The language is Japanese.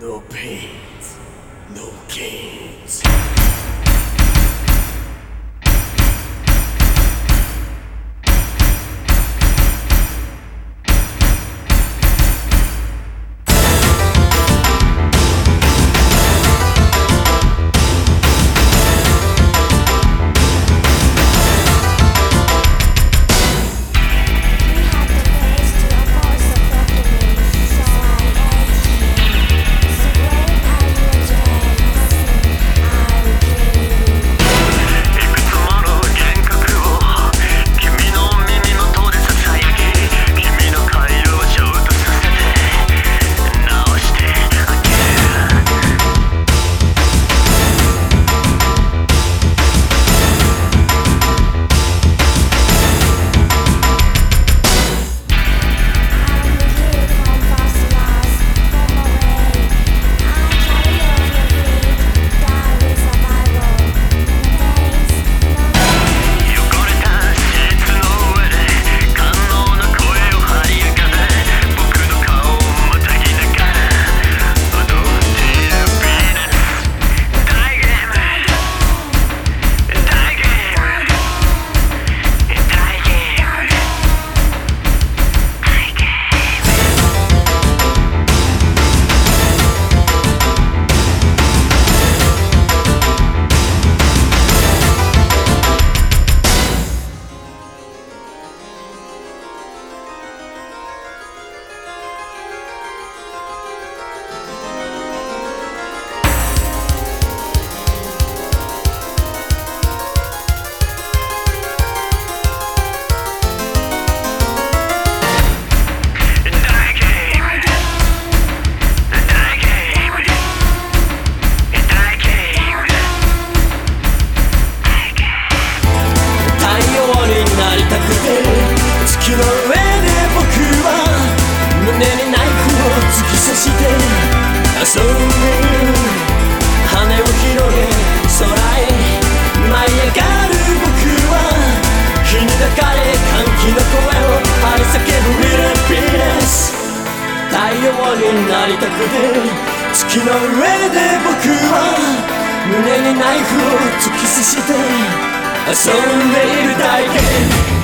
No pains. して遊んで羽を広げ空へ舞い上がる僕は日に抱かれ歓喜の声を張り裂けるリレピース太陽になりたくて月の上で僕は胸にナイフを突き刺して遊んでいるだけ。